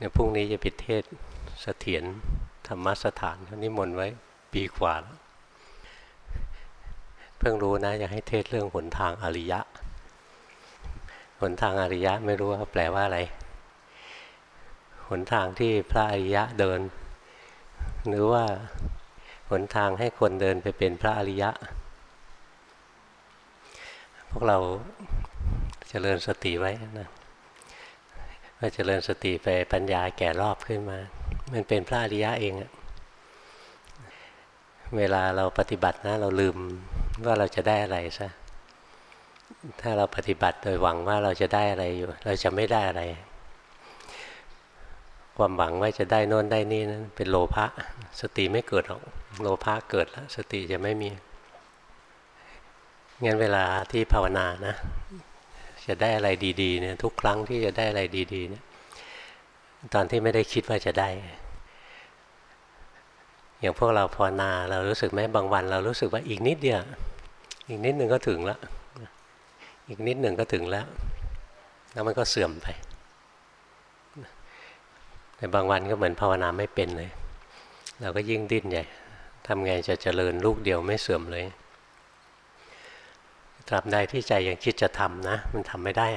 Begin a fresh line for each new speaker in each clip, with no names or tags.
เนี่ยพรุ่งนี้จะปิดเทศเสถียรธรรมสถานเขานิมนต์ไว้ปีกว่าแล้วเพิ่งรู้นะอยากให้เทศเรื่องหนทางอริยะ หนทางอริยะไม่รู้ว่าแปลว่าอะไร หนทางที่พระอริยะเดิน หรือว่าหนทางให้คนเดินไปเป็นพระอริยะ พวกเราจเจริญสติไว้นะ ว่าเจริญสติไปปัญญาแก่รอบขึ้นมา มันเป็นพระอริยะเองอะเวลาเราปฏิบัตินะเราลืมว่าเราจะได้อะไรซะถ้าเราปฏิบัติโดยหวังว่าเราจะได้อะไรอยู่ เราจะไม่ได้อะไร ความหวังว่าจะได้นน้นได้นี่นั้นเป็นโลภะสติไม่เกิดหรอกโลภะเกิดแล้ว สติจะไม่มีงั้นเวลาที่ภาวนานะ จะได้อะไรดีๆเนี่ยทุกครั้งที่จะได้อะไรดีๆเนี่ยตอนที่ไม่ได้คิดว่าจะได้ อย่างพวกเราภาวนาเรารู้สึกไหมบางวัน เรารู้สึกว่าอีกนิดเดียวอีกนิดหนึ่งก็ถึงแล้วอีกนิดหนึ่งก็ถึงแล้ว แล้วมันก็เสื่อมไปแต่บางวันก็เหมือนภาวนาไม่เป็นเลย เราก็ยิ่งดิ้นใหญ่ทำไงจะเจริญลูกเดียวไม่เสื่อมเลย ตราบใดที่ใจยังคิดจะทำนะ มันทำไม่ได้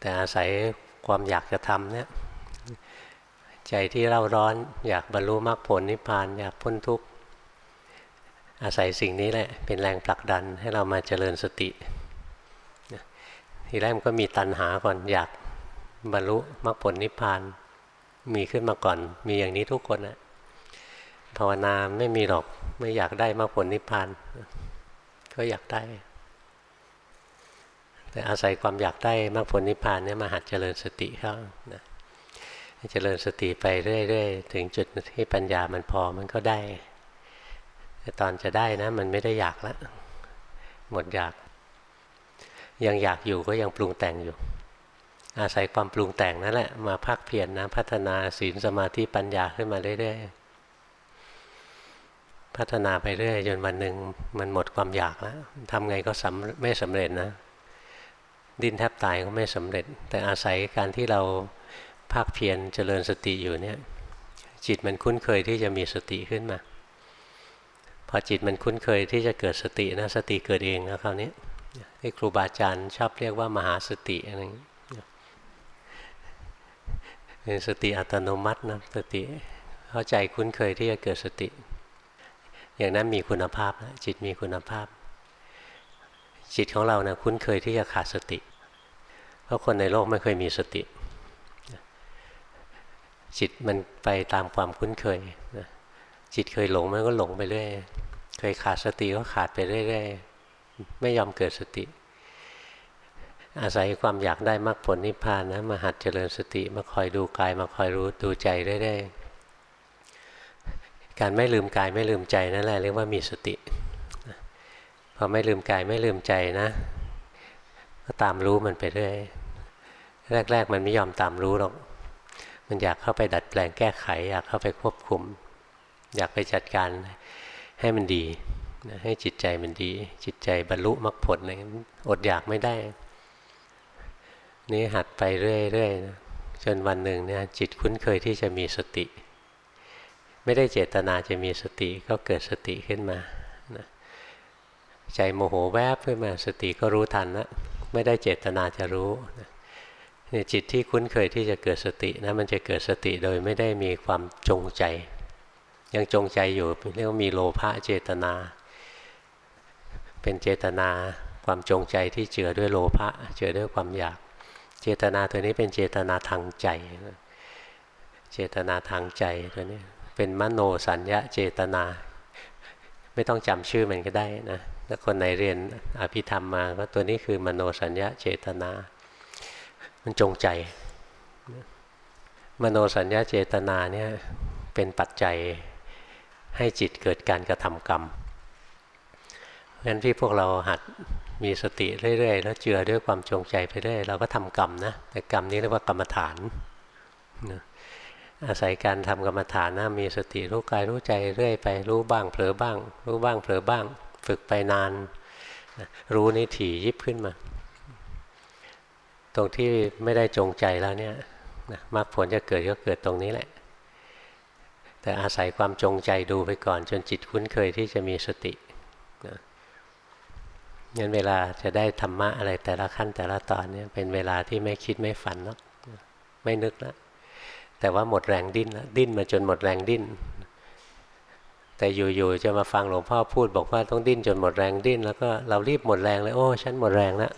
แต่อาศัยความอยากจะทำเนี่ยใจที่เร่าร้อน อยากบรรลุมรรคผลนิพพานอยากพ้นทุกข์อาศัยสิ่งนี้แหละ เป็นแรงผลักดันให้เรามาเจริญสติทีแรกมันก็มีตัณหาก่อนอยากบรรลุมรรคผลนิพพานมีขึ้นมาก่อน มีอย่างนี้ทุกคนนะภาวนาไม่มีหรอกไม่อยากได้มรรคผลนิพพาน ก็อยากได้ แต่อาศัยความอยากได้มรรคผลนิพพานเนี่ยมาหัดเจริญสติเข้านะเจริญสติไปเรื่อยๆ ถึงจุดที่ปัญญามันพอมันก็ได้ แต่ตอนจะได้นะ มันไม่ได้อยากแล้วหมดอยาก ยังอยากอยู่ก็ยังปรุงแต่งอยู่ อาศัยความปรุงแต่งนั่นแหละมาพักเพียรนนะพัฒนาศีลสมาธิปัญญาขึ้นมาเรื่อยๆ พัฒนาไปเรื่อยจนวันหนึ่งมันหมดความอยากแล้วทำไงก็สำไม่สำเร็จนะดิ้นแทบตายก็ไม่สำเร็จ แต่อาศัยการที่เราภาคเพียรเจริญสติอยู่เนี่ยจิตมันคุ้นเคยที่จะมีสติขึ้นมา พอจิตมันคุ้นเคยที่จะเกิดสตินะสติเกิดเองนะคราวนี้ที่ครูบาอาจารย์ชอบเรียกว่ามหาสติอะไรอย่างนี้เป็นสติอัตโนมัตินะสติเข้าใจคุ้นเคยที่จะเกิดสติ อย่างนั้นมีคุณภาพนะจิตมีคุณภาพ จิตของเรานะคุ้นเคยที่จะขาดสติ เพราะคนในโลกไม่เคยมีสติ จิตมันไปตามความคุ้นเคยนะจิตเคยหลงมันก็หลงไปเรื่อยเคยขาดสติก็ขาดไปเรื่อยๆไม่ยอมเกิดสติ อาศัยความอยากได้มรรคผลนิพพานนะมาหัดเจริญสติมาคอยดูกายมาคอยรู้ดูใจเรื่อยๆ การไม่ลืมกายไม่ลืมใจนั่นแหละเรียกว่ามีสติพอไม่ลืมกายไม่ลืมใจนะก็ตามรู้มันไปเรื่อยแรก ๆ มันไม่ยอมตามรู้หรอก มันอยากเข้าไปดัดแปลงแก้ไข อยากเข้าไปควบคุม อยากไปจัดการให้มันดีให้จิตใจมันดี จิตใจบรรลุมรรคผลอะไรอดอยากไม่ได้ นี่หัดไปเรื่อยๆนะจนวันหนึ่งเนี่ยจิตคุ้นเคยที่จะมีสติ ไม่ได้เจตนาจะมีสติก็เกิดสติขึ้นมานะใจโมโหแวบขึ้นมาสติก็รู้ทันล้วไม่ได้เจตนาจะรู้นะเนี่ยจิตที่คุ้นเคยที่จะเกิดสตินะมันจะเกิดสติโดยไม่ได้มีความจงใจ ยังจงใจอยู่เรียกว่ามีโลภะเจตนา เป็นเจตนาความจงใจที่เจือด้วยโลภะเจือด้วยความอยาก เจตนาตัวนี้เป็นเจตนาทางใจ เจตนาทางใจตัวนี้ เป็นมโนสัญญาเจตนา ไม่ต้องจำชื่อมันก็ได้นะถ้าคนไหนเรียนอภิธรรมมาก็ตัวนี้คือมโนสัญญาเจตนา มันจงใจ มโนสัญญาเจตนาเนี่ยเป็นปัจจัยให้จิตเกิดการกระทำกรรมงั้นที่พวกเราหัดมีสติเรื่อยๆ แล้วเจือด้วยความจงใจไปเรื่อยเราก็ทำกรรมนะแต่กรรมนี้เรียกว่ากรรมฐานนะ อาศัยการทำกรรมฐานนะมีสติรู้กายรู้ใจเรื่อยไปรู้บ้างเผลอบ้าง รู้บ้างเผลอบ้าง ฝึกไปนาน รู้นี่ถี่ยิบขึ้นมา ตรงที่ไม่ได้จงใจแล้วเนี่ยมรรคผลจะเกิดก็เกิดตรงนี้แหละ แต่อาศัยความจงใจดูไปก่อน จนจิตคุ้นเคยที่จะมีสตินะงั้นเวลาจะได้ธรรมะอะไรแต่ละขั้นแต่ละตอนเนี่ยเป็นเวลาที่ไม่คิดไม่ฝันแล้วไม่นึกแล้ว แต่ว่าหมดแรงดิ้นแล้วดิ้นมาจนหมดแรงดิ้น แต่อยู่ๆจะมาฟังหลวงพ่อพูด บอกว่าต้องดิ้นจนหมดแรงดิ้น แล้วก็เรารีบหมดแรงเลย โอ้ฉันหมดแรงแล้ว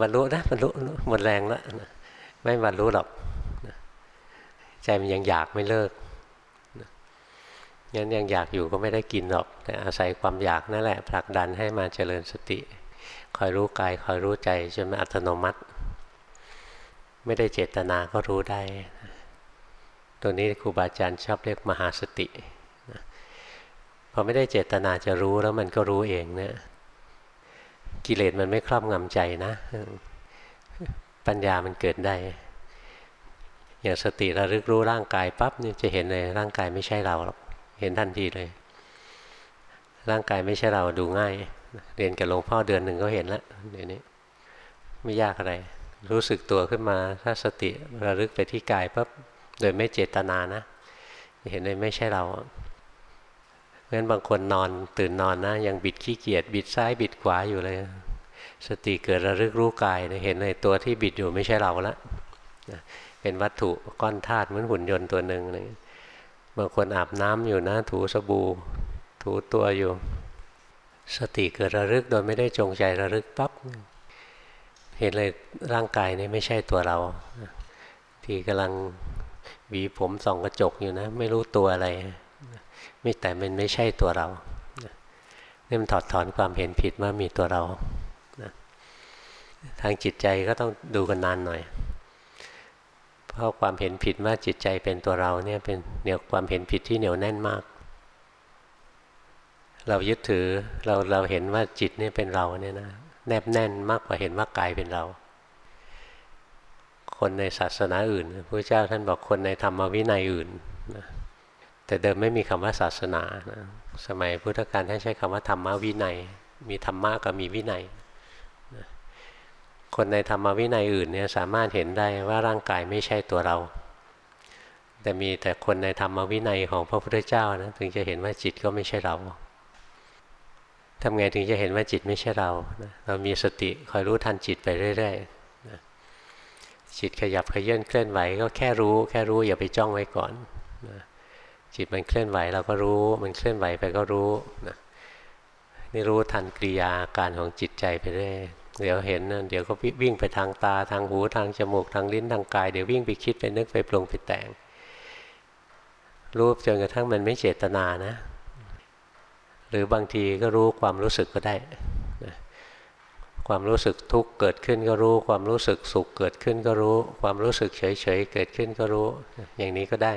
บรรลุนะบรรลุหมดแรงแล้วไม่บรรลุหรอกใจมันยังอยากไม่เลิกงั้นยังอยากอยู่ก็ไม่ได้กินหรอก แต่อาศัยความอยากนั่นแหละผลักดันให้มาเจริญสติ คอยรู้กายคอยรู้ใจจนมันอัตโนมัติ ไม่ได้เจตนาก็รู้ได้ ตัวนี้ครูบาอาจารย์ชอบเรียกมหาสติพอไม่ได้เจตนาจะรู้แล้วมันก็รู้เองเนะี่ยกิเลสมันไม่ครอบงำใจนะ ปัญญามันเกิดได้ อย่างสติระลึกรู้ร่างกายปั๊บเนี่ยจะเห็นเลยร่างกายไม่ใช่เราหรอกเห็นทันทีเลย ร่างกายไม่ใช่เราดูง่าย เรียนกับหลวงพ่อเดือนหนึ่งก็เห็นแล้วเดี๋ยวนี้ ไม่ยากอะไร รู้สึกตัวขึ้นมา ถ้าสติระลึกไปที่กายปั๊บโดยไม่เจตนานะ เห็นเลยไม่ใช่เราเพราะฉะนั้นบางคนนอนตื่นนอนนะ ยังบิดขี้เกียจบิดซ้ายบิดขวาอยู่เลย สติเกิดระลึกรู้กายเห็นเลยตัวที่บิดอยู่ไม่ใช่เราละเป็นวัตถุก้อนธาตุเหมือนหุ่นยนต์ตัวหนึ่งเลยบางคนอาบน้ำอยู่นะ ถูสบู่ถูตัวอยู่ สติเกิดระลึกโดยไม่ได้จงใจระลึกปับ๊บ เห็นเลยร่างกายนี่ไม่ใช่ตัวเรา ที่กำลังหวีผมส่องกระจกอยู่นะ ไม่รู้ตัวอะไร ไม่แต่มันไม่ใช่ตัวเรานี่มันถอดถอนความเห็นผิดว่ามีตัวเราทางจิตใจก็ต้องดูกันนานหน่อย เพราะความเห็นผิดว่าจิตใจเป็นตัวเราเนี่ยเป็นเหนียวความเห็นผิดที่เหนียวแน่นมาก เรายึดถือเราเราเห็นว่าจิตนี่เป็นเราเนี่ยนะ แนบแน่นมากกว่าเห็นว่ากายเป็นเรา คนในศาสนาอื่นพระเจ้าท่านบอกคนในธรรมวินัยอื่นนะแต่เดิมไม่มีคำว่าศาสนานะสมัยพุทธกาลท่านใช้คำว่าธรรมวินัย มีธรรมะกับมีวินัยนะคนในธรรมวินัยอื่นเนี่ยสามารถเห็นได้ว่าร่างกายไม่ใช่ตัวเรา แต่มีแต่คนในธรรมวินัยของพระพุทธเจ้านะถึงจะเห็นว่าจิตก็ไม่ใช่เรา ทำไงถึงจะเห็นว่าจิตไม่ใช่เรานะเรามีสติคอยรู้ทันจิตไปเรื่อยๆนะจิตขยับขยื่นเคลื่อนไหวก็แค่รู้ แค่รู้อย่าไปจ้องไว้ก่อนนะจิตมันเคลื่อนไหวเราก็รู้ มันเคลื่อนไหวไปก็รู้นะนี่รู้ทันกิริยาการของจิตใจไปเรื่อยเดี๋ยวเห็นเดี๋ยวก็วิ่งไปทางตาทางหูทางจมูกทางลิ้นทางกายเดี๋ยววิ่งไปคิดไปนึกไปปรุงไปแต่ง รู้จนกระทั่งมันไม่เจตนานะ หรือบางทีก็รู้ความรู้สึกก็ได้นะความรู้สึกทุกข์เกิดขึ้นก็รู้ ความรู้สึกสุขเกิดขึ้นก็รู้ ความรู้สึกเฉยๆเกิดขึ้นก็รู้ อย่างนี้ก็ได้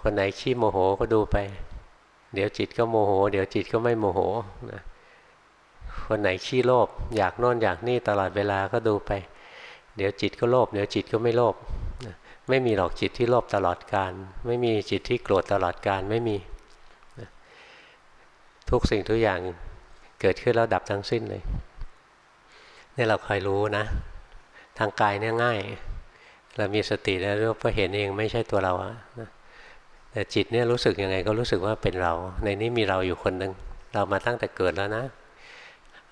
คนไหนขี้โมโหก็ดูไป เดี๋ยวจิตก็โมโห เดี๋ยวจิตก็ไม่โมโหนะคนไหนขี้โลภอยากโน่นอยากนี่ตลอดเวลาก็ดูไป เดี๋ยวจิตก็โลภเดี๋ยวจิตก็ไม่โลภไม่มีหรอกจิตที่โลภตลอดการ ไม่มีจิตที่โกรธตลอดการไม่มี ทุกสิ่งทุกอย่างเกิดขึ้นแล้วดับทั้งสิ้นเลยนี่เราคอยรู้นะ ทางกายเนี่ยง่าย เรามีสติแล้วก็เห็นเองไม่ใช่ตัวเราอะแต่จิตเนี่ยรู้สึกยังไงก็รู้สึกว่าเป็นเรา ในนี้มีเราอยู่คนหนึ่งเรามาตั้งแต่เกิดแล้วนะ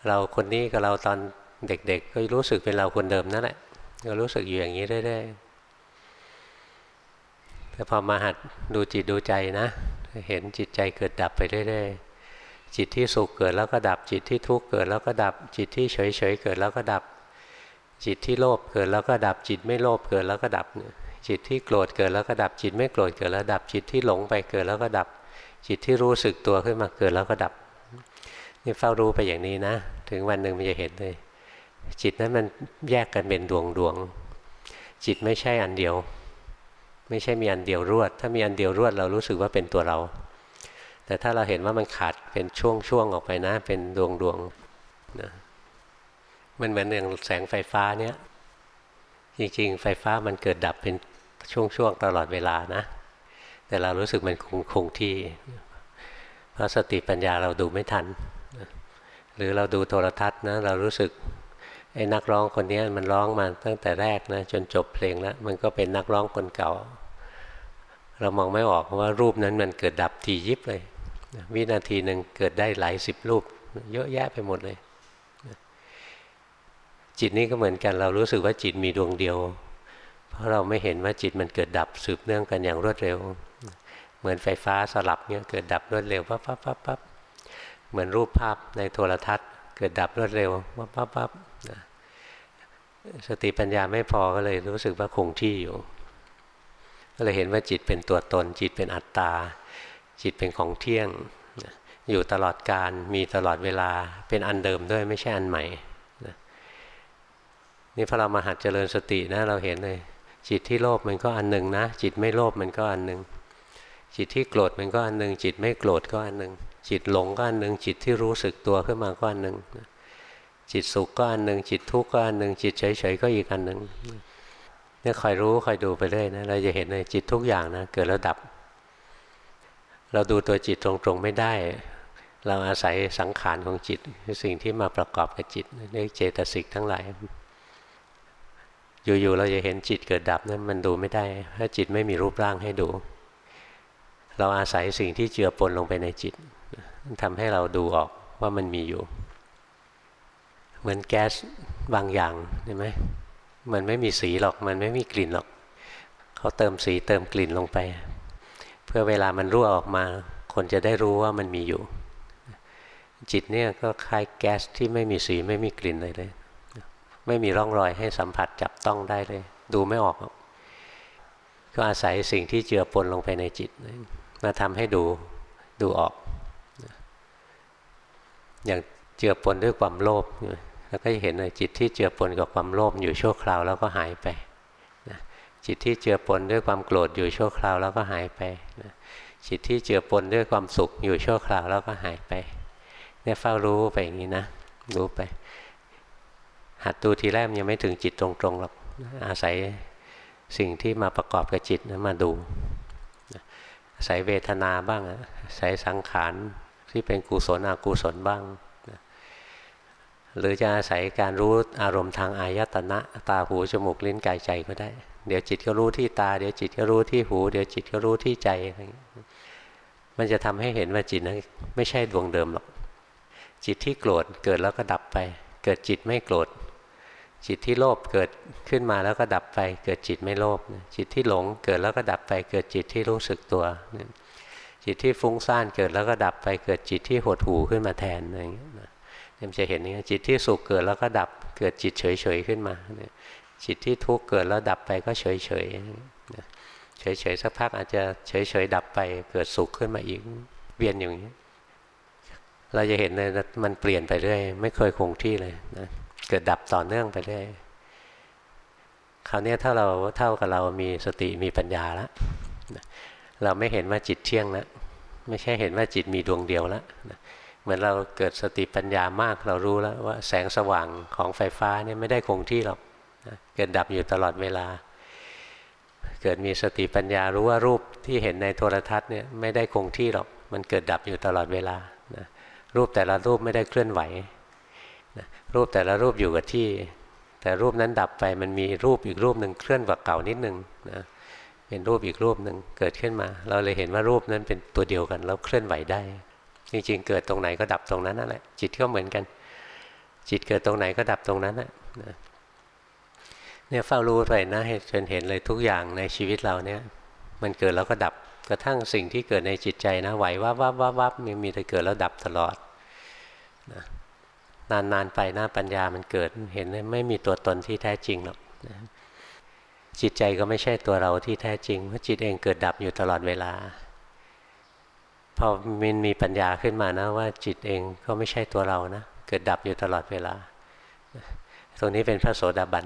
เราคนนี้กับเราตอนเด็ก ๆ ก็รู้สึกเป็นเราคนเดิมนั่นแหละก็รู้สึกอยู่อย่างนี้เรื่อยๆแต่พอมาหัดดูจิตดูใจนะ เห็นจิตใจเกิดดับไปเรื่อยๆ จิตที่สุขเกิดแล้วก็ดับ จิตที่ทุกข์เกิดแล้วก็ดับ จิตที่เฉยๆเกิดแล้วก็ดับ จิตที่โลภเกิดแล้วก็ดับ จิตไม่โลภเกิดแล้วก็ดับ จิตที่โกรธเกิดแล้วก็ดับ จิตไม่โกรธเกิดแล้วดับ จิตที่หลงไปเกิดแล้วก็ดับ จิตที่รู้สึกตัวขึ้นมาเกิดแล้วก็ดับ นี่เฝ้ารู้ไปอย่างนี้นะ ถึงวันหนึ่งมันจะเห็นเลย จิตนั้นมันแยกกันเป็นดวงดวง จิตไม่ใช่อันเดียว ไม่ใช่มีอันเดียวรวด ถ้ามีอันเดียวรวดเรารู้สึกว่าเป็นตัวเรา แต่ถ้าเราเห็นว่ามันขาดเป็นช่วงๆออกไปนะ เป็นดวงดวงนะมันเหมือนอย่างแสงไฟฟ้าเนี้ยจริงๆ ไฟฟ้ามันเกิดดับเป็นช่วงๆตลอดเวลานะ แต่เรารู้สึกมันคงคงที่ เพราะสติปัญญาเราดูไม่ทัน หรือเราดูโทรทัศน์นะเรารู้สึกไอ้นักร้องคนนี้มันร้องมาตั้งแต่แรกนะจนจบเพลงแล้วมันก็เป็นนักร้องคนเก่า เรามองไม่ออกว่ารูปนั้นมันเกิดดับทียิบเลย วินาทีหนึ่งเกิดได้หลายสิบรูป เยอะแยะไปหมดเลย จิตนี้ก็เหมือนกัน เรารู้สึกว่าจิตมีดวงเดียว เพราะเราไม่เห็นว่าจิตมันเกิดดับสืบเนื่องกันอย่างรวดเร็ว เหมือนไฟฟ้าสลับเนี่ยเกิดดับรวดเร็วปั๊บปั๊บปั๊บปั๊บเหมือนรูปภาพในโทรทัศน์ เกิดดับรวดเร็วปั๊บปั๊บปั๊บสติปัญญาไม่พอก็เลยรู้สึกว่าคงที่อยู่ ก็เลยเห็นว่าจิตเป็นตัวตน จิตเป็นอัตตา จิตเป็นของเที่ยง อยู่ตลอดการมีตลอดเวลาเป็นอันเดิมด้วยไม่ใช่อันใหม่นี่พอเรามาหัดเจริญสตินะเราเห็นเลย จิตที่โลภมันก็อันหนึ่งนะ จิตไม่โลภมันก็อันหนึ่งจิตที่โกรธมันก็อันหนึ่งจิตไม่โกรธก็อันหนึ่งจิตหลงก็อันหนึ่งจิตที่รู้สึกตัวขึ้นมาก็อันหนึ่งจิตสุขก็อันหนึ่งจิตทุกข์ก็อันหนึ่งจิตเฉยๆก็อีกอันหนึ่งเนี่ยคอยรู้คอยดูไปเรื่อยนะเราจะเห็นเลยจิตทุกอย่างนะเกิดแล้วดับ เราดูตัวจิตตรงๆไม่ได้ เราอาศัยสังขารของจิตสิ่งที่มาประกอบกับจิตเรียกเจตสิกทั้งหลาย อยู่ๆเราจะเห็นจิตเกิดดับนั้นมันดูไม่ได้ ถ้าจิตไม่มีรูปร่างให้ดู เราอาศัยสิ่งที่เจือปนลงไปในจิตทำให้เราดูออกว่ามันมีอยู่ เหมือนแก๊สบางอย่างเห็นไหมมันไม่มีสีหรอกมันไม่มีกลิ่นหรอกเขาเติมสีเติมกลิ่นลงไป เพื่อเวลามันรั่วออกมา คนจะได้รู้ว่ามันมีอยู่ จิตเนี่ยก็คล้ายแก๊สที่ไม่มีสีไม่มีกลิ่นเลยเลย ไม่มีร่องรอยให้สัมผัสจับต้องได้เลย ดูไม่ออก ก็อาศัยสิ่งที่เจือปนลงไปในจิต มาทำให้ดูดูออก อย่างเจือปนด้วยความโลภแล้วก็จะเห็นเลยจิตที่เจือปนกับความโลภอยู่ชั่วคราวแล้วก็หายไป จิตที่เจือปนด้วยความโกรธอยู่ชั่วคราวแล้วก็หายไปจิตที่เจือปนด้วยความสุขอยู่ชั่วคราวแล้วก็หายไป เนี่ยเฝ้ารู้ไปอย่างนี้นะ รู้ไป หัดดูทีแรกยังไม่ถึงจิตตรงๆหรอกอาศัยสิ่งที่มาประกอบกับจิตนะมาดูอาศัยเวทนาบ้างอาศัยสังขารที่เป็นกุศลอกุศลบ้าง หรือจะอาศัยการรู้อารมณ์ทางอายตนะตาหูจมูกลิ้นกายใจก็ได้ เดี๋ยวจิตก็รู้ที่ตา เดี๋ยวจิตก็รู้ที่หู เดี๋ยวจิตก็รู้ที่ใจ มันจะทำให้เห็นว่าจิตนั้นไม่ใช่ดวงเดิมหรอก จิตที่โกรธเกิดแล้วก็ดับไป เกิดจิตไม่โกรธ จิตที่โลภเกิดขึ้นมาแล้วก็ดับไป เกิดจิตไม่โลภ จิตที่หลงเกิดแล้วก็ดับไป เกิดจิตที่รู้สึกตัว จิตที่ฟุ้งซ่านเกิดแล้วก็ดับไป เกิดจิตที่หดหูขึ้นมาแทนอะไรอย่างเงี้ยมันจะเห็นนี่จิตที่สุขเกิดแล้วก็ดับ เกิดจิตเฉยเฉยขึ้นมา จิตที่ทุกข์เกิดแล้วดับไปก็เฉยเฉยเฉยเฉยสักพักอาจจะเฉยเฉยดับไปเกิดสุขขึ้นมาอีกเวียนอย่างนี้ เราจะเห็นเลยมันเปลี่ยนไปเรื่อยไม่เคยคงที่เลยนะเกิดดับต่อเนื่องไปเรื่อยคราวนี้ถ้าเราเท่ากับเรามีสติมีปัญญาแล้วเราไม่เห็นว่าจิตเที่ยงแล้วไม่ใช่เห็นว่าจิตมีดวงเดียวแล้วเหมือนเราเกิดสติปัญญามากเรารู้แล้วว่าแสงสว่างของไฟฟ้าเนี่ยไม่ได้คงที่หรอก เกิดดับอยู่ตลอดเวลา เกิดมีสติปัญญารู้ว่ารูปที่เห็นในโทรทัศน์เนี่ยไม่ได้คงที่หรอก มันเกิดดับอยู่ตลอดเวลารูปแต่ละรูปไม่ได้เคลื่อนไหวรูปแต่ละรูปอยู่กับที่ แต่รูปนั้นดับไปมันมีรูปอีกรูปหนึ่งเคลื่อนกว่าเก่านิดนึงนะเป็นรูปอีกรูปหนึ่งเกิดขึ้นมา เราเลยเห็นว่ารูปนั้นเป็นตัวเดียวกันแล้วเคลื่อนไหวได้ จริงๆ เกิดตรงไหนก็ดับตรงนั้นนั่นแหละจิตก็เหมือนกัน จิตเกิดตรงไหนก็ดับตรงนั้นนะ เนี่ยเฝ้ารู้ไปนะจนเห็นเลยทุกอย่างในชีวิตเราเนี่ยมันเกิดแล้วก็ดับกระทั่งสิ่งที่เกิดในจิตใจนะไหววับวับวับวับมีมีแต่เกิดแล้วดับตลอดนะนานๆไปหน้าปัญญามันเกิดเห็นไม่มีตัวตนที่แท้จริงหรอกจิตใจก็ไม่ใช่ตัวเราที่แท้จริงเพราะจิตเองเกิดดับอยู่ตลอดเวลาพอมันมีปัญญาขึ้นมานะว่าจิตเองก็ไม่ใช่ตัวเรานะเกิดดับอยู่ตลอดเวลา ตรงนี้เป็นพระโสดาบัน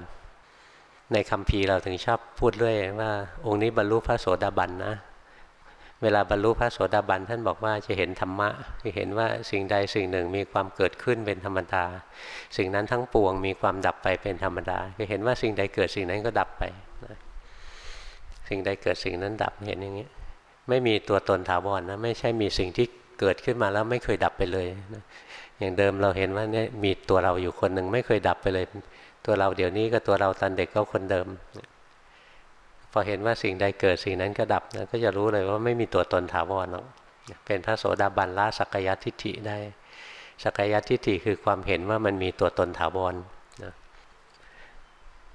ในคำพีเราถึงชอบพูดเรื่อยว่า องค์นี้บรรลุพระโสดาบันนะ เวลาบรรลุพระโสดาบันท่านบอกว่าจะเห็นธรรมะจะเห็นว่าสิ่งใดสิ่งหนึ่งมีความเกิดขึ้นเป็นธรรมดา สิ่งนั้นทั้งปวงมีความดับไปเป็นธรรมดาจะเห็นว่าสิ่งใดเกิดสิ่งนั้นก็ดับไปสิ่งใดเกิดสิ่งนั้นดับเห็นอย่างนี้ไม่มีตัวตนถาวรนะไม่ใช่มีสิ่งที่เกิดขึ้นมาแล้วไม่เคยดับไปเลยนะ อย่างเดิมเราเห็นว่าเนี่ยมีตัวเราอยู่คนหนึ่งไม่เคยดับไปเลย ตัวเราเดี๋ยวนี้กับตัวเราตอนเด็กก็คนเดิม พอเห็นว่าสิ่งใดเกิดสิ่งนั้นก็ดับนะก็จะรู้เลยว่าไม่มีตัวตนถาวรหรอกเป็นพระโสดาบันละสักยทิฏฐิได้ สักยทิฏฐิคือความเห็นว่ามันมีตัวตนถาวรนะ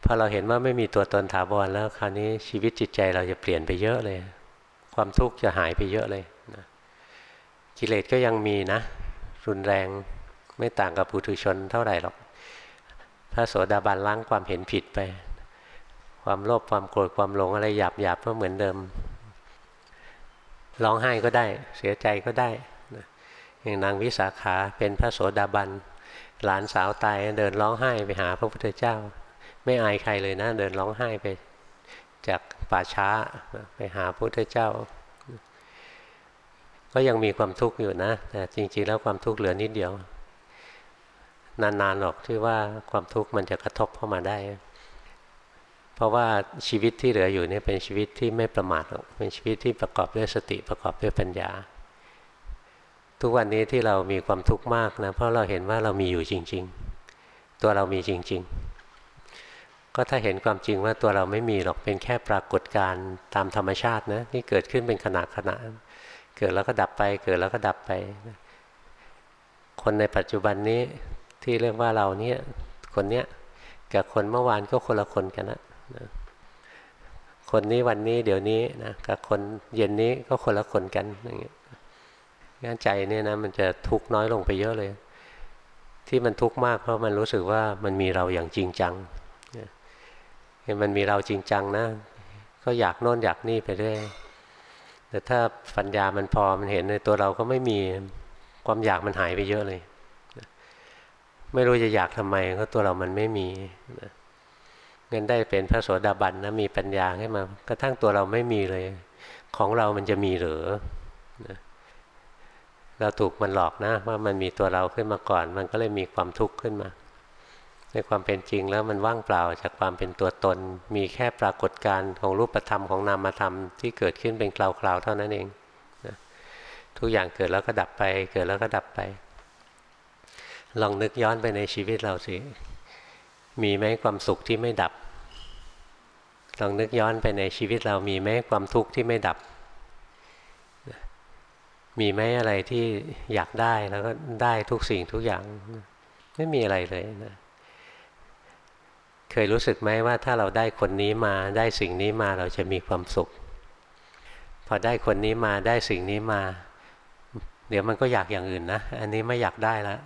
พอเราเห็นว่าไม่มีตัวตนถาวรแล้วคราวนี้ชีวิตจิตใจเราจะเปลี่ยนไปเยอะเลย ความทุกข์จะหายไปเยอะเลยนะกิเลสก็ยังมีนะ รุนแรงไม่ต่างกับปุถุชนเท่าไหร่หรอก พระโสดาบันล้างความเห็นผิดไป ความโลภความโกรธความหลงอะไรหยาบหยาบก็เหมือนเดิม ร้องไห้ก็ได้ เสียใจก็ได้ อย่างนางวิสาขาเป็นพระโสดาบัน หลานสาวตายเดินร้องไห้ไปหาพระพุทธเจ้า ไม่อายใครเลยนะ เดินร้องไห้ไปจากป่าช้าไปหาพระพุทธเจ้า ก็ยังมีความทุกข์อยู่นะ แต่จริง ๆ แล้วความทุกข์เหลือนิดเดียว นานๆหรอกที่ว่าความทุกข์มันจะกระทบเข้ามาได้ เพราะว่าชีวิตที่เหลืออยู่นี่เป็นชีวิตที่ไม่ประมาทหรอกเป็นชีวิตที่ประกอบด้วยสติประกอบด้วยปัญญา ทุกวันนี้ที่เรามีความทุกข์มากนะเพราะเราเห็นว่าเรามีอยู่จริง ๆ ตัวเรามีจริง ๆ ก็ถ้าเห็นความจริงว่าตัวเราไม่มีหรอกเป็นแค่ปรากฏการณ์ตามธรรมชาตินะนี่เกิดขึ้นเป็นขณะขณะ เกิดแล้วก็ดับไป เกิดแล้วก็ดับไป คนในปัจจุบันนี้ที่เรียกว่าเราเนี่ยคนเนี้ยกับคนเมื่อวานก็คนละคนกันนะคนนี้วันนี้เดี๋ยวนี้นะกับคนเย็นนี้ก็คนละคนกันอย่างเงี้ยงั้นใจเนี่ยนะมันจะทุกข์น้อยลงไปเยอะเลย ที่มันทุกข์มากเพราะมันรู้สึกว่ามันมีเราอย่างจริงจังเห็นมันมีเราจริงจังนะ ก็อยากโน่นอยากนี่ไปเรื่อย แต่ถ้าปัญญามันพอมันเห็นในตัวเราก็ไม่มีความอยากมันหายไปเยอะเลย ไม่รู้จะอยากทำไมก็ตัวเรามันไม่มีเงินได้เป็นพระโสดาบันนะมีปัญญาให้นมากระทั่งตัวเราไม่มีเลย ของเรามันจะมีหรือเราถูกมันหลอกนะว่ามันมีตัวเราขึ้นมาก่อน มันก็เลยมีความทุกข์ขึ้นมา ในความเป็นจริงแล้วมันว่างเปล่าจากความเป็นตัวตน มีแค่ปรากฏการณ์ของรูปธรรมของนามธรรมที่เกิดขึ้นเป็นคราวๆเท่านั้นเองนะทุกอย่างเกิดแล้วก็ดับไป เกิดแล้วก็ดับไป ลองนึกย้อนไปในชีวิตเราสิ มีไหมความสุขที่ไม่ดับ ลองนึกย้อนไปในชีวิตเรามีไหมความทุกข์ที่ไม่ดับ มีไหมอะไรที่อยากได้แล้วก็ได้ทุกสิ่งทุกอย่าง ไม่มีอะไรเลยนะ เคยรู้สึกไหมว่าถ้าเราได้คนนี้มาได้สิ่งนี้มาเราจะมีความสุข พอได้คนนี้มาได้สิ่งนี้มา เดี๋ยวมันก็อยากอย่างอื่นนะ อันนี้ไม่อยากได้แล้ว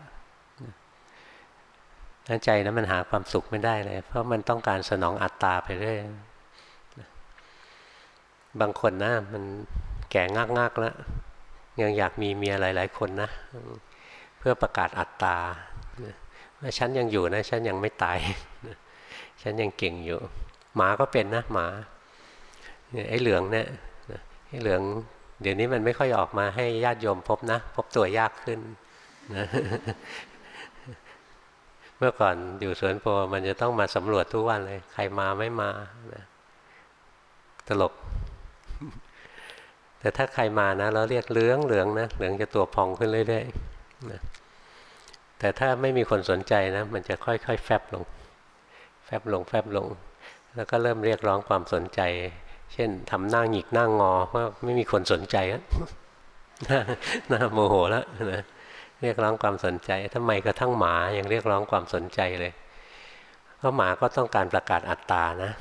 นั่นใจนะมันหาความสุขไม่ได้เลย เพราะมันต้องการสนองอัตตาไปเรื่อยบางคนนะมันแก่งักๆแล้วยังอยากมีเมียหลาย ๆ คนนะ เพื่อประกาศอัตตาว่าฉันยังอยู่นะ ฉันยังไม่ตาย ฉันยังเก่งอยู่ หมาก็เป็นนะหมาไอ้เหลืองเนี่ยไอ้เหลือง เดี๋ยวนี้มันไม่ค่อยออกมาให้ญาติโยมพบนะ พบตัวยากขึ้นนะเมื่อก่อนอยู่สวนโพมันจะต้องมาสำรวจทุกวันเลย ใครมาไม่มานะตลก แต่ถ้าใครมานะเราเรียกเหลืองเหลืองนะเหลืองจะตัวพองขึ้นเรื่อยๆนะแต่ถ้าไม่มีคนสนใจนะ มันจะค่อยๆ แฟบลง ฟบลงแฟบลง แล้วก็เริ่มเรียกร้องความสนใจ เช่นทำหน้าหงิกหน้างงอว่าไม่มีคนสนใจแล้วน่าโมโหแล้วนะเรียกร้องความสนใจทำไมกระทั่งหมายังเรียกร้องความสนใจเลยเพราะหมาก็ต้องการประกาศอัตตานะ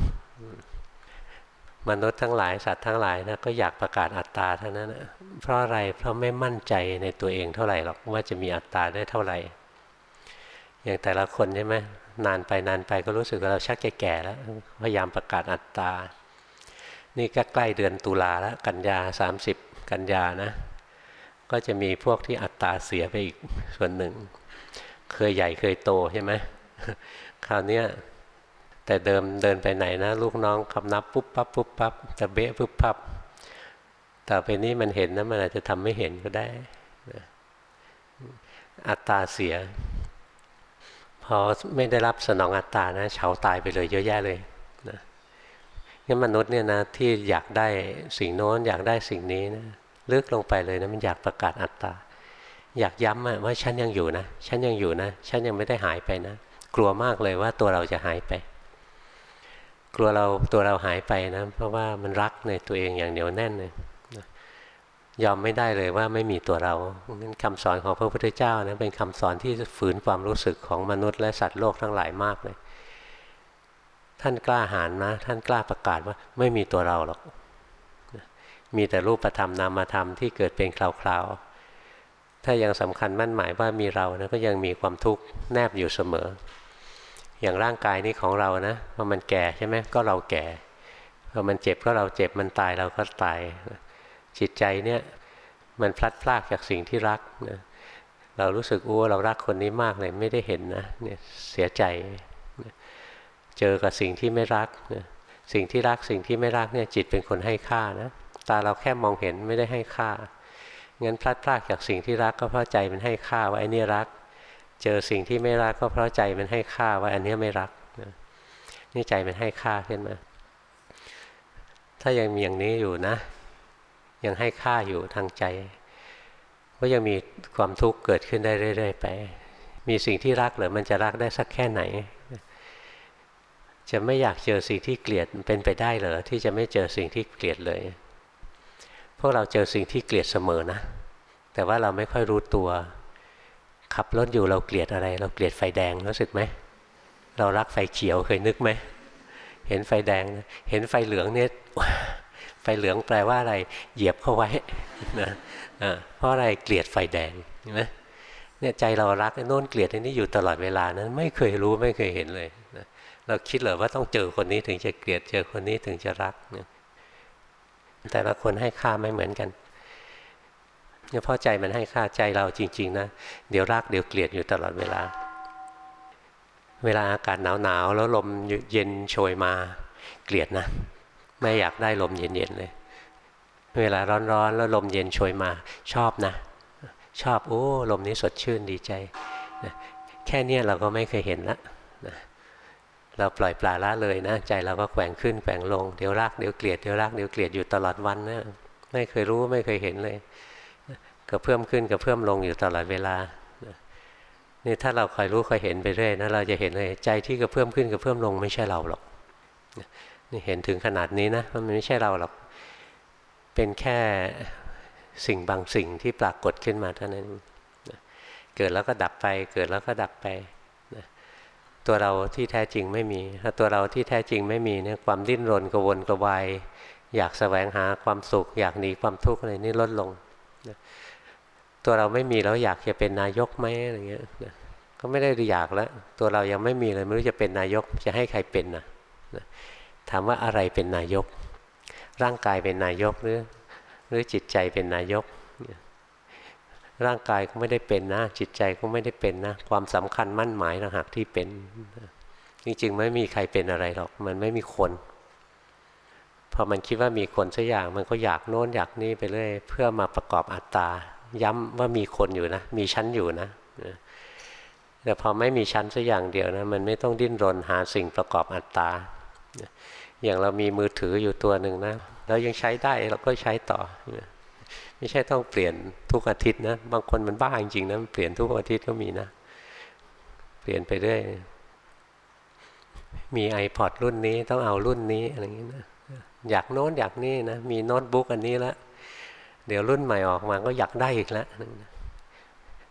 มนุษย์ทั้งหลายสัตว์ทั้งหลายนะก็อยากประกาศอัตตาเท่านั้นนะเพราะอะไรเพราะไม่มั่นใจในตัวเองเท่าไหร่หรอกว่าจะมีอัตตาได้เท่าไหร่ อย่างแต่ละคนใช่ไหม นานไปนานไปก็รู้สึกว่าเราชักแก่แล้ว พยายามประกาศอัตตา นี่ก็ใกล้เดือนตุลาแล้วกันยาสามสิบกันยานะ ก็จะมีพวกที่อัตตาเสียไปอีกส่วนหนึ่ง เคยใหญ่เคยโตใช่ไหมคราวนี้แต่เดิมเดินไปไหนนะ ลูกน้องคำนับปุ๊บปั๊บปุ๊บปั๊บแต่เบะปุ๊บปั๊บต่อไปนี้มันเห็นนะมันอาจจะทำไม่เห็นก็ได้อัตตาเสีย อไม่ได้รับสนองอัตตานะเฉาตายไปเลยเยอะแยะเลยนะงั้นมนุษย์เนี่ยนะที่อยากได้สิ่งโน้นอยากได้สิ่งนี้นะลึกลงไปเลยนะมันอยากประกาศอัตตา อยากย้ำว่าฉันยังอยู่นะ ฉันยังอยู่นะ ฉันยังไม่ได้หายไปนะ กลัวมากเลยว่าตัวเราจะหายไป กลัวเราตัวเราหายไปนะ เพราะว่ามันรักในตัวเองอย่างเหนียวแน่นเลย ยอมไม่ได้เลยว่าไม่มีตัวเรานั้นคำสอนของพระพุทธเจ้านะเป็นคำสอนที่ฝืนความรู้สึกของมนุษย์และสัตว์โลกทั้งหลายมากเลย ท่านกล้าหาญนะ ท่านกล้าประกาศว่าไม่มีตัวเราหรอก มีแต่รูปธรรมนามธรรมที่เกิดเป็นคราวๆ ถ้ายังสำคัญมั่นหมายว่ามีเรานะก็ยังมีความทุกข์แนบอยู่เสมอ อย่างร่างกายนี้ของเรานะพอมันแก่ใช่ไหมก็เราแก่พอมันเจ็บก็เราเจ็บมันตายเราก็ตาย จิตใจเนี่ยมันพลัดพรากจากสิ่งที่รักนะเรารู้สึกอ้วเรารักคนนี้มากเลยไม่ได้เห็นนะเนี่ยเสียใจเจอกับสิ่งที่ไม่รักนะสิ่งที่รักสิ่งที่ไม่รักเนี่ยจิตเป็นคนให้ค่านะตาเราแค่มองเห็นไม่ได้ให้ค่างั้นพลัดพรากจากสิ่งที่รักก็เพราะใจมันให้ค่าว่าไอ้นี่รัก เจอสิ่งที่ไม่รักก็เพราะใจมันให้ค่าว่าอันนี้ไม่รักนี่ใจมันให้ค่าขึ้นมาถ้ายังมีอย่างนี้อยู่นะ ยังให้ค่าอยู่ทางใจ ก็ยังมีความทุกข์เกิดขึ้นได้เรื่อย ๆ ไป มีสิ่งที่รักหรือมันจะรักได้สักแค่ไหน จะไม่อยากเจอสิ่งที่เกลียดเป็นไปได้เหรอที่จะไม่เจอสิ่งที่เกลียดเลยพวกเราเจอสิ่งที่เกลียดเสมอนะ แต่ว่าเราไม่ค่อยรู้ตัว ขับรถอยู่เราเกลียดอะไร เราเกลียดไฟแดงรู้สึกไหมเรารักไฟเขียวเคยนึกไหมเห็นไฟแดง เห็นไฟเหลืองเนี่ย ไฟเหลืองแปลว่าอะไร เหยียบเข้าไว้นะเพราะอะไรเกลียดไฟแดงเห็นไหมเนี่ยใจเรารักโน่นเกลียดอันนี้อยู่ตลอดเวลานั้น ไม่เคยรู้ไม่เคยเห็นเลยนะเราคิดเลยว่าต้องเจอคนนี้ถึงจะเกลียดเจอคนนี้ถึงจะรักนี่ยแต่ละคนให้ค่าไม่เหมือนกันเนี่ยเพราะใจมันให้ค่าใจเราจริง ๆนะเดี๋ยวรักเดี๋ยวเกลียดอยู่ตลอดเวลา เวลาอากาศหนาวๆแล้วลมเย็นโชยมาเกลียดนะ ไม่อยากได้ลมเย็นๆเลย เวลาร้อนๆ แล้วลมเย็นโชยมาชอบนะ ชอบโอ้ลมนี้สดชื่นดีใจนะแค่นี้เราก็ไม่เคยเห็นละนะเราปล่อยปลาละเลยนะใจเราก็แกว่งขึ้นแกว่งลงเดี๋ยวรักเดี๋ยวเกลียดเดี๋ยวรักเดี๋ยวเกลียดอยู่ตลอดวันนะไม่เคยรู้ไม่เคยเห็นเลยก็เพิ่มขึ้นก็เพิ่มลงอยู่ตลอดเวลานี่ถ้าเราคอยรู้คอยเห็นไปเรื่อยนะเราจะเห็นเลยใจที่กระเพิ่มขึ้นกระเพิ่มลงไม่ใช่เราหรอก เห็นถึงขนาดนี้นะมันไม่ใช่เราหรอกเป็นแค่สิ่งบางสิ่งที่ปรากฏขึ้นมาเท่านั้นเกิดแล้วก็ดับไป เกิดแล้วก็ดับไปตัวเราที่แท้จริงไม่มี ถ้าตัวเราที่แท้จริงไม่มีเนี่ยความดิ้นรนกระวนกระวายอยากแสวงหาความสุข อยากหนีความทุกข์อะไรนี่ลดลงตัวเราไม่มีแล้วอยากจะเป็นนายกไหมอะไรเงี้ยก็ไม่ได้อยากแล้ว ตัวเรายังไม่มีเลยไม่รู้จะเป็นนายกจะให้ใครเป็นนะ ถามว่าอะไรเป็นนายก ร่างกายเป็นนายกหรือ หรือจิตใจเป็นนายก ร่างกายก็ไม่ได้เป็นนะ จิตใจก็ไม่ได้เป็นนะ ความสำคัญมั่นหมายนะหากที่เป็น จริงๆ ไม่มีใครเป็นอะไรหรอก มันไม่มีคนพอมันคิดว่ามีคนสักอย่างมันก็อยากโน้นอยากนี่ไปเรื่อยเพื่อมาประกอบอัตตา ย้ำว่ามีคนอยู่นะ มีชั้นอยู่นะแต่พอไม่มีชั้นสักอย่างเดียวนะ มันไม่ต้องดิ้นรนหาสิ่งประกอบอัตตา อย่างเรามีมือถืออยู่ตัวหนึ่งนะเรายังใช้ได้เราก็ใช้ต่อ ไม่ใช่ต้องเปลี่ยนทุกอาทิตย์นะ บางคนมันบ้าจริงๆนะเปลี่ยนทุกอาทิตย์ก็มีนะ เปลี่ยนไปเรื่อยมี iPod รุ่นนี้ต้องเอารุ่นนี้อะไรอย่างนี้นะอยากโน้นอยากนี่นะมีโน้ตบุ๊กอันนี้แล้วเดี๋ยวรุ่นใหม่ออกมาก็อยากได้อีกแล้ว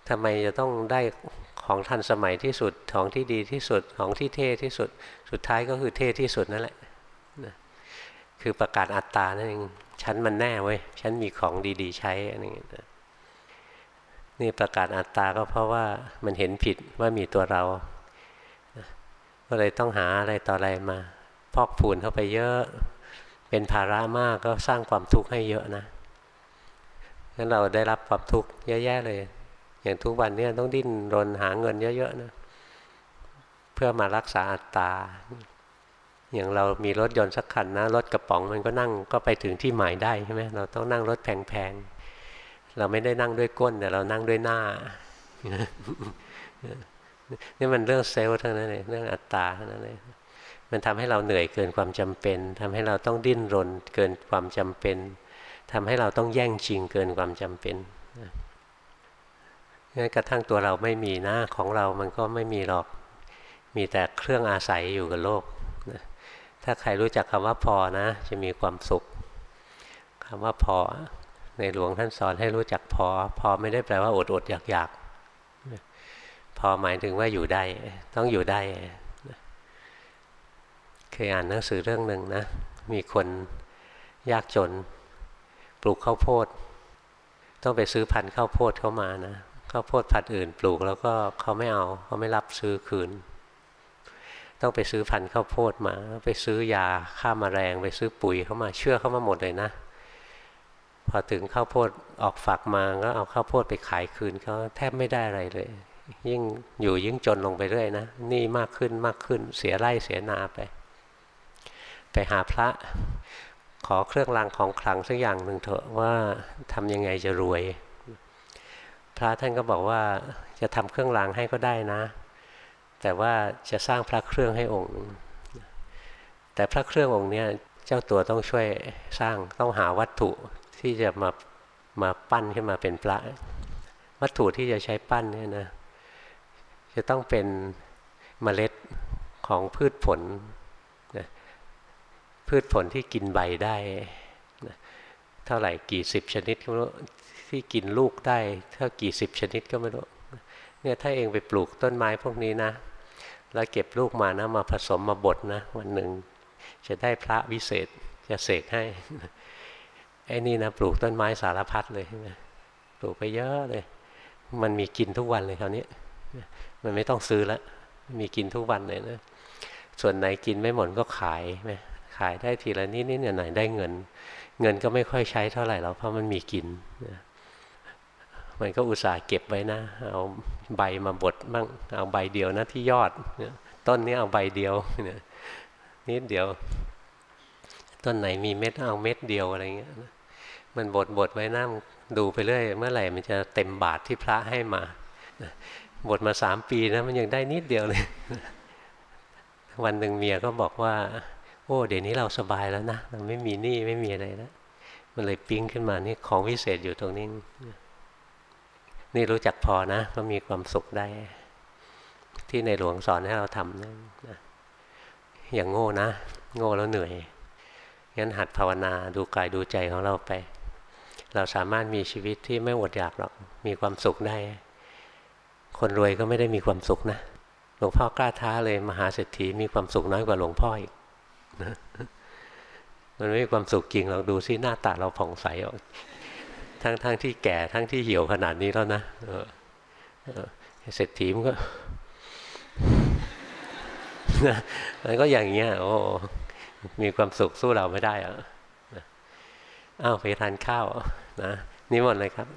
ทำไมจะต้องได้ของทันสมัยที่สุดของที่ดีที่สุดของที่เท่ที่สุด สุดท้ายก็คือเท่ที่สุดนั่นแหละ คือประกาศอัตตานั่นเองฉันมันแน่เว้ยฉันมีของดีๆ ใช้อะไรอย่างเงี้ยนี่ประกาศอัตตาก็เพราะว่ามันเห็นผิดว่ามีตัวเรา ก็เลยต้องหาอะไรต่ออะไรมา พอกผูนเข้าไปเยอะ เป็นภาระมากก็สร้างความทุกข์ให้เยอะนะงั้นเราได้รับความทุกข์เยอะแยะเลย อย่างทุกวันนี้ต้องดิ้นรนหาเงินเยอะๆนะเพื่อมารักษาอัตตา อย่างเรามีรถยนต์สักคันนะรถกระป๋องมันก็นั่งก็ไปถึงที่หมายได้ใช่ไหมเราต้องนั่งรถแพงๆเราไม่ได้นั่งด้วยก้นแต่เรานั่งด้วยหน้านี่มันเรื่องเซลล์เท่านั้นเองเรื่องอัตตาเท่านั้นเองมันทำให้เราเหนื่อยเกินความจำเป็นทำให้เราต้องดิ้นรนเกินความจำเป็นทำให้เราต้องแย่งชิงเกินความจำเป็นงั้นกระทั่งตัวเราไม่มีนะของเรามันก็ไม่มีหรอก มีแต่เครื่องอาศัยอยู่กับโลก ถ้าใครรู้จักคำว่าพอนะ จะมีความสุขคำว่าพอ ในหลวงท่านสอนให้รู้จักพอ พอไม่ได้แปลว่าอดอดอยากอยากพอหมายถึงว่าอยู่ได้ ต้องอยู่ได้เคยอ่านหนังสือเรื่องหนึ่งนะ มีคนยากจน ปลูกข้าวโพด ต้องไปซื้อพันธุ์ข้าวโพดเข้ามานะข้าวโพดพันธุ์อื่น ปลูกแล้วก็เขาไม่เอาเขาไม่รับซื้อคืน ต้องไปซื้อพันธุ์ข้าวโพดมา ไปซื้อยาฆ่ามาแมลงไปซื้อปุ๋ยเข้ามาเชื่อเข้ามาหมดเลยนะ พอถึงข้าวโพดออกฝักมาก็เอาข้าวโพดไปขายคืนเขาแทบไม่ได้อะไรเลย ยิ่งอยู่ยิ่งจนลงไปเรื่อยนะนี่มากขึ้นมากขึ้นเสียไร่เสียนาไป ไปหาพระขอเครื่องรางของขลังสักอย่างหนึ่งเถอะว่าทำยังไงจะรวย พระท่านก็บอกว่าจะทำเครื่องรางให้ก็ได้นะ แต่ว่าจะสร้างพระเครื่องให้องค์ แต่พระเครื่ององค์นี้เจ้าตัวต้องช่วยสร้างต้องหาวัตถุที่จะมามาปั้นขึ้นมาเป็นพระ วัตถุที่จะใช้ปั้นเนี่ยนะจะต้องเป็นเมล็ดของพืชผลพืชผลที่กินใบได้เท่าไหร่กี่สิบชนิดก็ไม่รู้ที่กินลูกได้เท่ากี่สิบชนิดก็ไม่รู้เนี่ยถ้าเองไปปลูกต้นไม้พวกนี้นะ แล้วเก็บลูกมานะมาผสมมาบดนะวันหนึ่งจะได้พระวิเศษจะเสกให้ไอ้นี่นะปลูกต้นไม้สารพัดเลยนะปลูกไปเยอะเลย มันมีกินทุกวันเลยคราวนี้มันไม่ต้องซื้อแล้วมีกินทุกวันเลยนะส่วนไหนกินไม่หมดก็ขายไหมขายได้ทีละนิดนิดหน่อยได้เงิน เงินก็ไม่ค่อยใช้เท่าไหร่แล้วเพราะมันมีกิน มันก็อุตส่าห์เก็บไว้นะ เอาใบมาบดบ้างเอาใบเดียวนะที่ยอดต้นนี้เอาใบเดียวนิดเดียว ต้นไหนมีเม็ดเอาเม็ดเดียวอะไรเงี้ยมันบดบดไว้นะดูไปเรื่อยเมื่อไหร่มันจะเต็มบาทที่พระให้มาบดมาสามปีนะมันยังได้นิดเดียวเลย วันหนึ่งเมียก็บอกว่า โอ้เดี๋ยวนี้เราสบายแล้วนะเราไม่มีหนี้ไม่มีอะไรแล้วมันเลยปิ้งขึ้นมานี่ของวิเศษอยู่ตรงนี้ นี่รู้จักพอนะ ก็มีความสุขได้ ที่ในหลวงสอนให้เราทำนะอย่างโง่นะ โง่แล้วเหนื่อยงั้นหัดภาวนาดูกายดูใจของเราไป เราสามารถมีชีวิตที่ไม่อดอยากหรอกมีความสุขได้ คนรวยก็ไม่ได้มีความสุขนะหลวงพ่อกล้าท้าเลยมหาเศรษฐีมีความสุขน้อยกว่าหลวงพ่ออีกมันไม่มีความสุขจริงเราดูซิหน้าตาเราผ่องใสออก ทั้งทั้งที่แก่ทั้งที่เหี่ยวขนาดนี้แล้วนะเศรษฐีมันก็มันก็อย่างเงี้ยโอ้มีความสุขสู้เราไม่ได้อะอ้าวไปทานข้าวนะนี่หมดเลยครับ